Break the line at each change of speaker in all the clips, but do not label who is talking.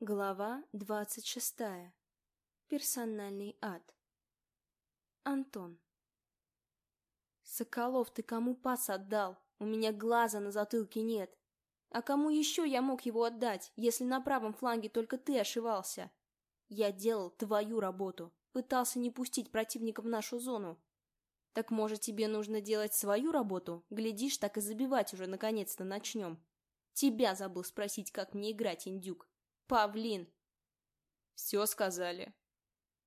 Глава двадцать шестая. Персональный ад. Антон. Соколов, ты кому пас отдал? У меня глаза на затылке нет. А кому еще я мог его отдать, если на правом фланге только ты ошивался? Я делал твою работу, пытался не пустить противника в нашу зону. Так может тебе нужно делать свою работу? Глядишь, так и забивать уже наконец-то начнем. Тебя забыл спросить, как мне играть, индюк. Павлин.
Все сказали.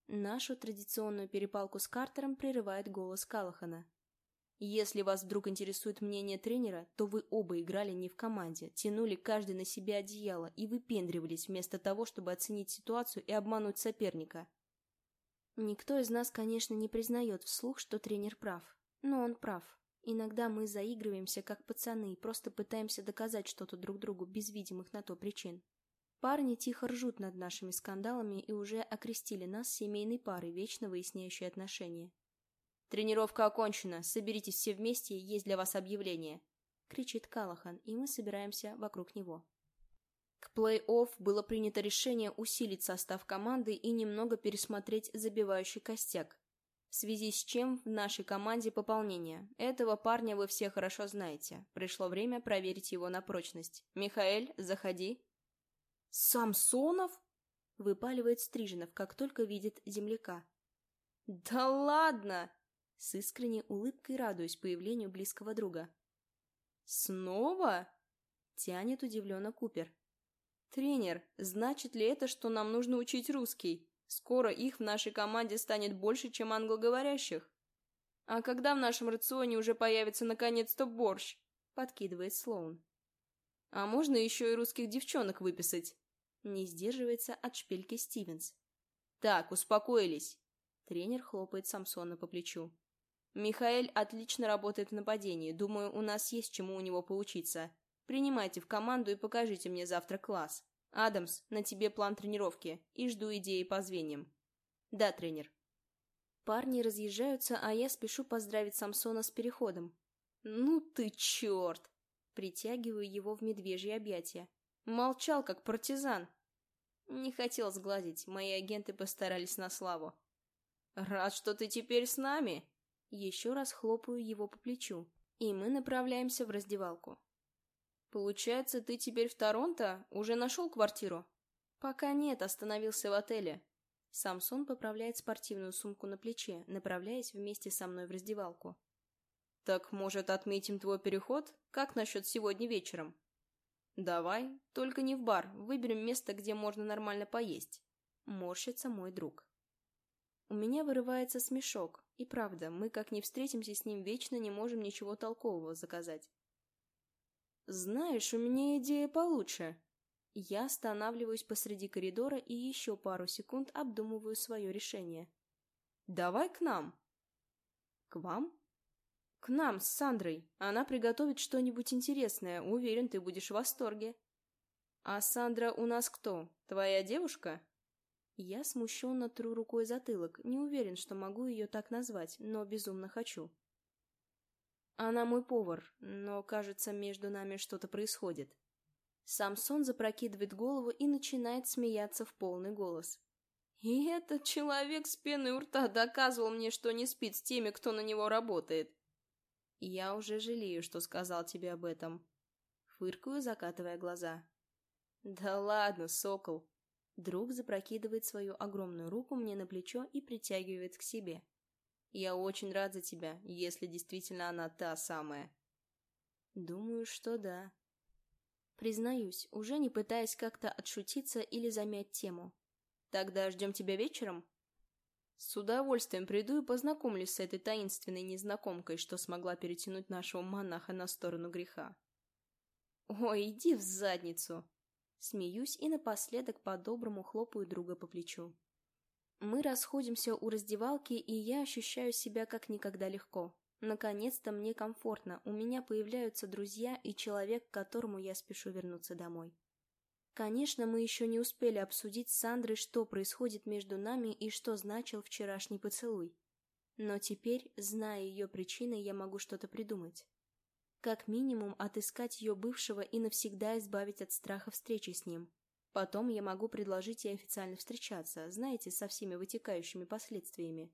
Нашу традиционную перепалку с Картером прерывает голос Калахана. Если вас вдруг интересует мнение тренера, то вы оба играли не в команде, тянули каждый на себе одеяло и выпендривались вместо того, чтобы оценить ситуацию и обмануть соперника. Никто из нас, конечно, не признает вслух, что тренер прав. Но он прав. Иногда мы заигрываемся, как пацаны, и просто пытаемся доказать что-то друг другу без видимых на то причин. Парни тихо ржут над нашими скандалами и уже окрестили нас семейной парой, вечно выясняющей отношения.
«Тренировка окончена. Соберитесь все вместе, есть для вас объявление», —
кричит Калахан, и мы собираемся вокруг него.
К плей-офф было принято решение усилить состав команды и немного пересмотреть забивающий костяк, в связи с чем в нашей команде пополнение. Этого парня вы все хорошо знаете. Пришло время проверить его на прочность. Михаэль, заходи.
«Самсонов?» — выпаливает Стриженов, как только видит земляка.
«Да ладно!» С искренней улыбкой радуюсь появлению близкого друга. «Снова?» — тянет удивленно Купер. «Тренер, значит ли это, что нам нужно учить русский? Скоро их в нашей команде станет больше, чем англоговорящих. А когда в нашем рационе уже появится наконец-то борщ?» — подкидывает Слоун. «А можно еще и русских девчонок выписать?» Не сдерживается от шпильки Стивенс. «Так, успокоились!» Тренер хлопает Самсона по плечу. Михаэль отлично работает в нападении. Думаю, у нас есть чему у него поучиться. Принимайте в команду и покажите мне завтра класс. Адамс, на тебе план тренировки. И жду идеи по звеньям. Да, тренер.
Парни разъезжаются, а я спешу поздравить Самсона с переходом.
Ну ты черт! Притягиваю его в медвежье объятия. Молчал, как партизан. Не хотел сглазить, мои агенты постарались на славу. Рад, что ты теперь с нами.
Еще раз хлопаю его по плечу, и мы направляемся в раздевалку.
«Получается, ты теперь в Торонто? Уже нашел квартиру?»
«Пока нет, остановился в отеле». Самсон поправляет спортивную сумку на плече, направляясь вместе со мной в раздевалку.
«Так, может, отметим твой переход? Как насчет сегодня вечером?» «Давай, только не в бар. Выберем место, где можно нормально поесть».
Морщится мой друг. У меня вырывается смешок, и правда, мы как не встретимся с ним вечно не можем ничего толкового заказать.
Знаешь, у меня идея получше.
Я останавливаюсь посреди коридора и еще пару секунд обдумываю свое решение.
Давай к нам.
К вам?
К нам с Сандрой. Она приготовит что-нибудь интересное. Уверен, ты будешь в восторге. А Сандра у нас кто? Твоя девушка?
Я смущенно тру рукой затылок, не уверен, что могу ее так назвать, но безумно хочу.
Она мой повар, но, кажется, между нами что-то происходит.
Самсон запрокидывает голову и начинает смеяться в полный голос.
И этот человек с пеной у рта доказывал мне, что не спит с теми, кто на него работает. Я уже жалею, что сказал тебе об этом. Фыркаю, закатывая глаза. Да ладно, сокол.
Друг запрокидывает свою огромную руку мне на плечо и притягивает к себе.
«Я очень рад за тебя, если действительно она та самая».
«Думаю, что да». Признаюсь, уже не пытаясь как-то отшутиться или замять тему.
«Тогда ждем тебя вечером?» «С удовольствием приду и познакомлюсь с этой таинственной незнакомкой, что смогла перетянуть нашего монаха на сторону греха». «Ой, иди в задницу!»
Смеюсь и напоследок по-доброму хлопаю друга по плечу. Мы расходимся у раздевалки, и я ощущаю себя как никогда легко. Наконец-то мне комфортно, у меня появляются друзья и человек, к которому я спешу вернуться домой. Конечно, мы еще не успели обсудить с Сандрой, что происходит между нами и что значил вчерашний поцелуй. Но теперь, зная ее причины, я могу что-то придумать. Как минимум, отыскать ее бывшего и навсегда избавить от страха встречи с ним. Потом я могу предложить ей официально встречаться, знаете, со всеми вытекающими последствиями.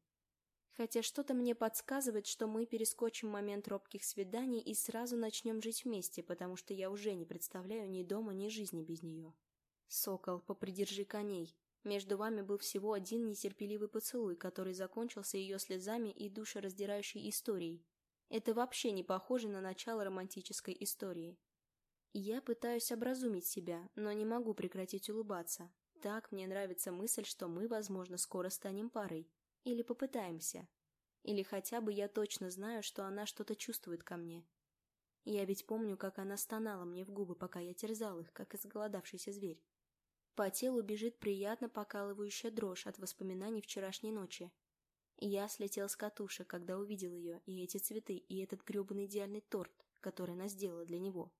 Хотя что-то мне подсказывает, что мы перескочим момент робких свиданий и сразу начнем жить вместе, потому что я уже не представляю ни дома, ни жизни без нее. Сокол, попридержи коней. Между вами был всего один нетерпеливый поцелуй, который закончился ее слезами и душераздирающей историей. Это вообще не похоже на начало романтической истории. Я пытаюсь образумить себя, но не могу прекратить улыбаться. Так мне нравится мысль, что мы, возможно, скоро станем парой. Или попытаемся. Или хотя бы я точно знаю, что она что-то чувствует ко мне. Я ведь помню, как она стонала мне в губы, пока я терзал их, как изголодавшийся зверь. По телу бежит приятно покалывающая дрожь от воспоминаний вчерашней ночи. Я слетел с катушек, когда увидел ее, и эти цветы, и этот гребаный идеальный торт, который она сделала для него.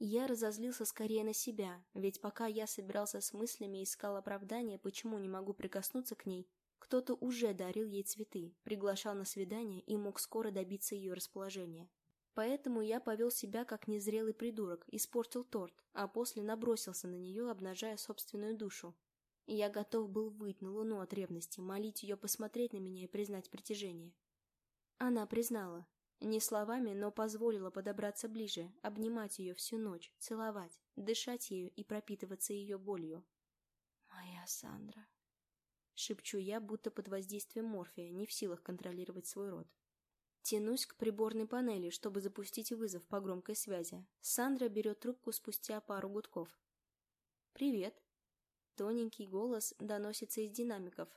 Я разозлился скорее на себя, ведь пока я собирался с мыслями и искал оправдания, почему не могу прикоснуться к ней, кто-то уже дарил ей цветы, приглашал на свидание и мог скоро добиться ее расположения. Поэтому я повел себя как незрелый придурок, испортил торт, а после набросился на нее, обнажая собственную душу. я готов был выть на луну от ревности, молить ее посмотреть на меня и признать притяжение. Она признала. Не словами, но позволила подобраться ближе, обнимать ее всю ночь, целовать, дышать ею и пропитываться ее болью. «Моя Сандра», Шепчу я, будто под воздействием морфия, не в силах контролировать свой рот. Тянусь к приборной панели, чтобы запустить вызов по громкой связи. Сандра берет трубку спустя пару гудков. «Привет». Тоненький голос доносится из динамиков,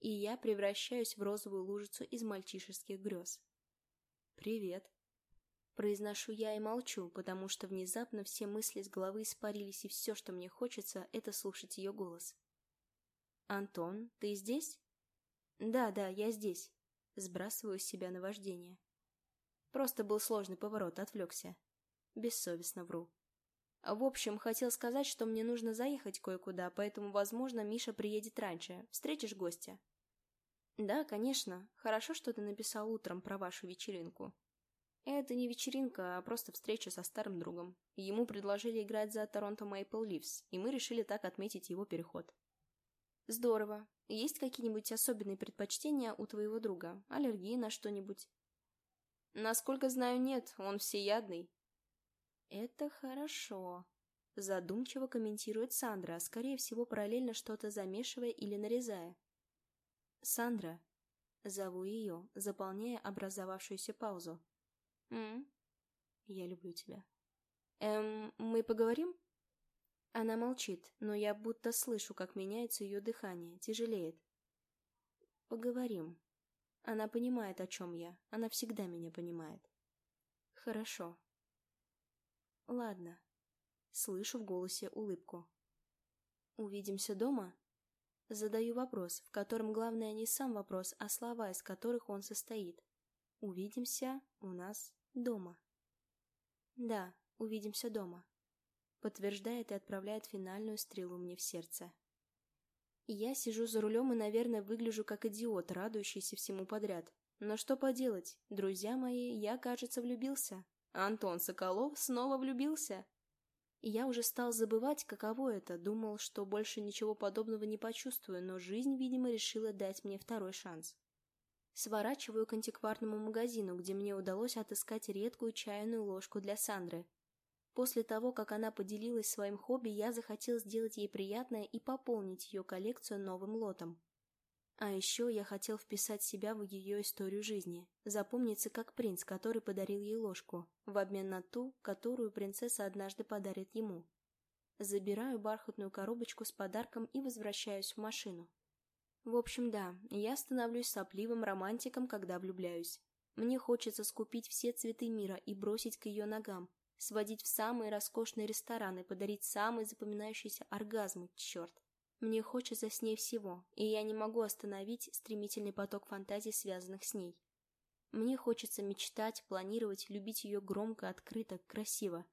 и я превращаюсь в розовую лужицу из мальчишеских грез. «Привет». Произношу я и молчу, потому что внезапно все мысли с головы испарились, и все, что мне хочется, это слушать ее голос. «Антон, ты здесь?» «Да, да, я здесь». Сбрасываю с себя наваждение. Просто был сложный поворот, отвлекся. Бессовестно вру. В общем, хотел сказать, что мне нужно заехать кое-куда, поэтому, возможно, Миша приедет раньше. Встретишь гостя? Да, конечно. Хорошо, что ты написал утром про вашу вечеринку. Это не вечеринка, а просто встреча со старым другом. Ему предложили играть за Торонто Мэйпл Ливс, и мы решили так отметить его переход. Здорово. Есть какие-нибудь особенные предпочтения у твоего друга? Аллергии на что-нибудь? Насколько знаю, нет, он всеядный. Это хорошо. Задумчиво комментирует Сандра, скорее всего, параллельно что-то замешивая или нарезая. Сандра. Зову ее, заполняя образовавшуюся паузу. «М? Я люблю тебя. Эм, мы поговорим?» Она молчит, но я будто слышу, как меняется ее дыхание, тяжелеет. Поговорим. Она понимает, о чем я. Она всегда меня понимает. Хорошо. Ладно. Слышу в голосе улыбку. Увидимся дома? Задаю вопрос, в котором главное не сам вопрос, а слова, из которых он состоит. Увидимся у нас дома. Да, увидимся дома подтверждает и отправляет финальную стрелу мне в сердце. Я сижу за рулем и, наверное, выгляжу как идиот, радующийся всему подряд. Но что поделать, друзья мои, я, кажется, влюбился. Антон Соколов снова влюбился. я уже стал забывать, каково это, думал, что больше ничего подобного не почувствую, но жизнь, видимо, решила дать мне второй шанс. Сворачиваю к антикварному магазину, где мне удалось отыскать редкую чайную ложку для Сандры, После того, как она поделилась своим хобби, я захотел сделать ей приятное и пополнить ее коллекцию новым лотом. А еще я хотел вписать себя в ее историю жизни, запомниться как принц, который подарил ей ложку, в обмен на ту, которую принцесса однажды подарит ему. Забираю бархатную коробочку с подарком и возвращаюсь в машину. В общем, да, я становлюсь сопливым романтиком, когда влюбляюсь. Мне хочется скупить все цветы мира и бросить к ее ногам, сводить в самые роскошные рестораны, подарить самые запоминающиеся оргазмы, черт. Мне хочется с ней всего, и я не могу остановить стремительный поток фантазий, связанных с ней. Мне хочется мечтать, планировать, любить ее громко, открыто, красиво.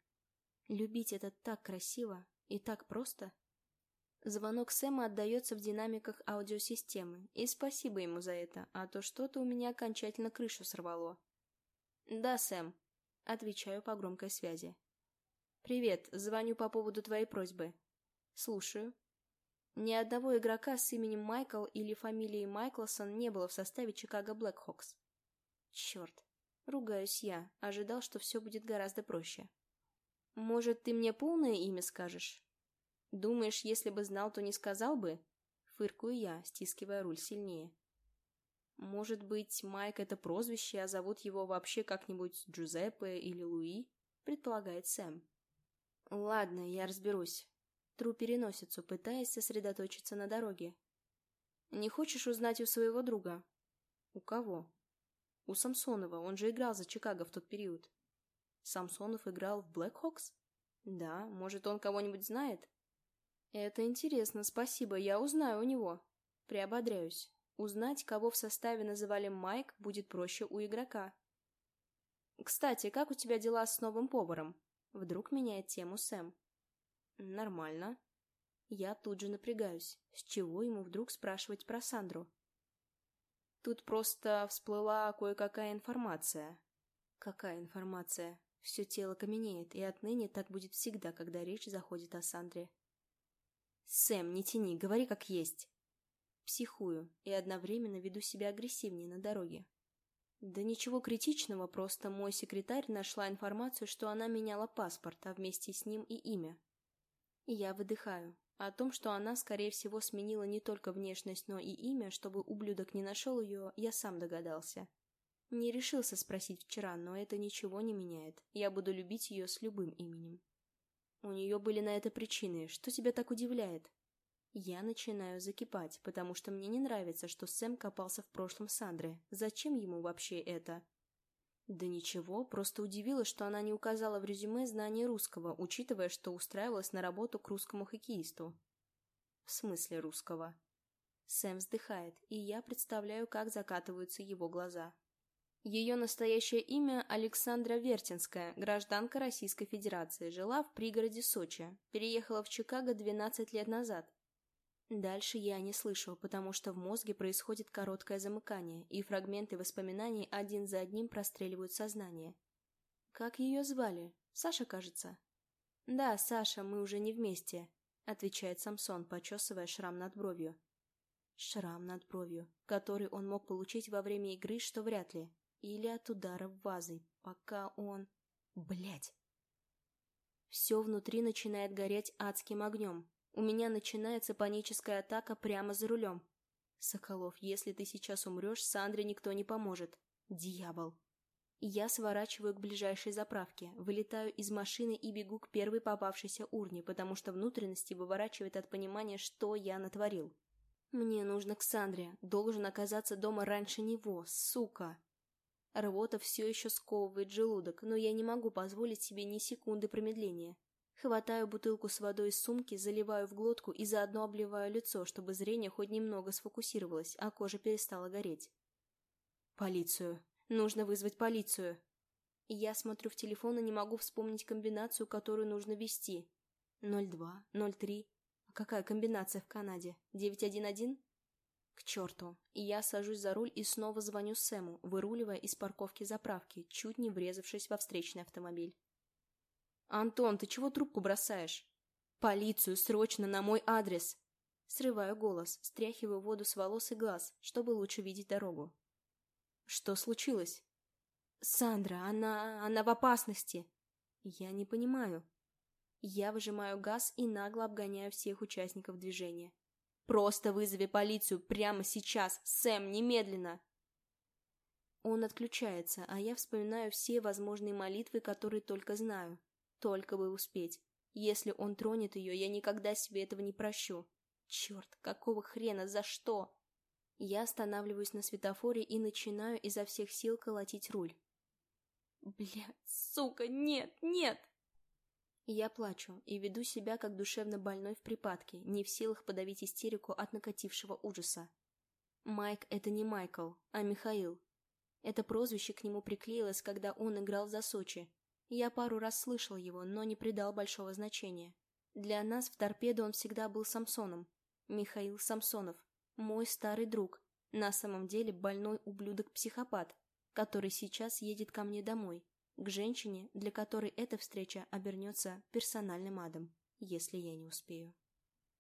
Любить это так красиво и так просто. Звонок Сэма отдается в динамиках аудиосистемы, и спасибо ему за это, а то что-то у меня окончательно крышу сорвало. «Да, Сэм», Отвечаю по громкой связи. «Привет, звоню по поводу твоей просьбы». Слушаю. Ни одного игрока с именем Майкл или фамилией Майклсон не было в составе Чикаго Блэкхокс. Черт. Ругаюсь я, ожидал, что все будет гораздо проще. Может, ты мне полное имя скажешь? Думаешь, если бы знал, то не сказал бы? Фыркую я, стискивая руль сильнее. Может быть, Майк — это прозвище, а зовут его вообще как-нибудь Джузеппе или Луи? Предполагает Сэм. Ладно, я разберусь. Тру переносицу, пытаясь сосредоточиться на дороге. Не хочешь узнать у своего друга? У кого? У Самсонова, он же играл за Чикаго в тот период. Самсонов играл в Блэкхокс? Да, может, он кого-нибудь знает? Это интересно, спасибо, я узнаю у него. Приободряюсь. Узнать, кого в составе называли Майк, будет проще у игрока. «Кстати, как у тебя дела с новым поваром?» Вдруг меняет тему Сэм. «Нормально». Я тут же напрягаюсь. С чего ему вдруг спрашивать про Сандру? Тут просто всплыла кое-какая информация. Какая информация? Все тело каменеет, и отныне так будет всегда, когда речь заходит о Сандре. «Сэм, не тяни, говори как есть». Психую и одновременно веду себя агрессивнее на дороге. Да ничего критичного, просто мой секретарь нашла информацию, что она меняла паспорт, а вместе с ним и имя. И я выдыхаю. О том, что она, скорее всего, сменила не только внешность, но и имя, чтобы ублюдок не нашел ее, я сам догадался. Не решился спросить вчера, но это ничего не меняет. Я буду любить ее с любым именем. У нее были на это причины. Что тебя так удивляет? Я начинаю закипать, потому что мне не нравится, что Сэм копался в прошлом Сандры. Зачем ему вообще это? Да ничего, просто удивило, что она не указала в резюме знание русского, учитывая, что устраивалась на работу к русскому хоккеисту. В смысле русского? Сэм вздыхает, и я представляю, как закатываются его глаза. Ее настоящее имя Александра Вертинская, гражданка Российской Федерации, жила в пригороде Сочи, переехала в Чикаго 12 лет назад, Дальше я не слышу, потому что в мозге происходит короткое замыкание, и фрагменты воспоминаний один за одним простреливают сознание. Как ее звали? Саша, кажется? Да, Саша, мы уже не вместе, отвечает Самсон, почесывая шрам над бровью. Шрам над бровью, который он мог получить во время игры, что вряд ли. Или от удара в вазой, пока он... Блять! Все внутри начинает гореть адским огнем, у меня начинается паническая атака прямо за рулем. Соколов, если ты сейчас умрешь, Сандре никто не поможет. Дьявол. Я сворачиваю к ближайшей заправке, вылетаю из машины и бегу к первой попавшейся урне, потому что внутренности выворачивает от понимания, что я натворил. Мне нужно к Сандре, должен оказаться дома раньше него, сука. Рвота все еще сковывает желудок, но я не могу позволить себе ни секунды промедления. Хватаю бутылку с водой из сумки, заливаю в глотку и заодно обливаю лицо, чтобы зрение хоть немного сфокусировалось, а кожа перестала гореть. «Полицию! Нужно вызвать полицию!» Я смотрю в телефон и не могу вспомнить комбинацию, которую нужно ввести. 02, 03. А какая комбинация в Канаде? 911? К черту. Я сажусь за руль и снова звоню Сэму, выруливая из парковки заправки, чуть не врезавшись во встречный автомобиль. «Антон, ты чего трубку бросаешь?» «Полицию, срочно, на мой адрес!» Срываю голос, стряхиваю воду с волос и глаз, чтобы лучше видеть дорогу. «Что случилось?» «Сандра, она... она в опасности!» «Я не понимаю». Я выжимаю газ и нагло обгоняю всех участников движения. «Просто вызови полицию прямо сейчас! Сэм, немедленно!» Он отключается, а я вспоминаю все возможные молитвы, которые только знаю. Только бы успеть. Если он тронет ее, я никогда себе этого не прощу. Черт, какого хрена, за что? Я останавливаюсь на светофоре и начинаю изо всех сил колотить руль. Блядь, сука, нет, нет! Я плачу и веду себя как душевно больной в припадке, не в силах подавить истерику от накатившего ужаса. Майк — это не Майкл, а Михаил. Это прозвище к нему приклеилось, когда он играл за Сочи, я пару раз слышал его, но не придал большого значения. Для нас в торпедо он всегда был Самсоном. Михаил Самсонов. Мой старый друг. На самом деле больной ублюдок-психопат, который сейчас едет ко мне домой. К женщине, для которой эта встреча обернется персональным адом, если я не успею.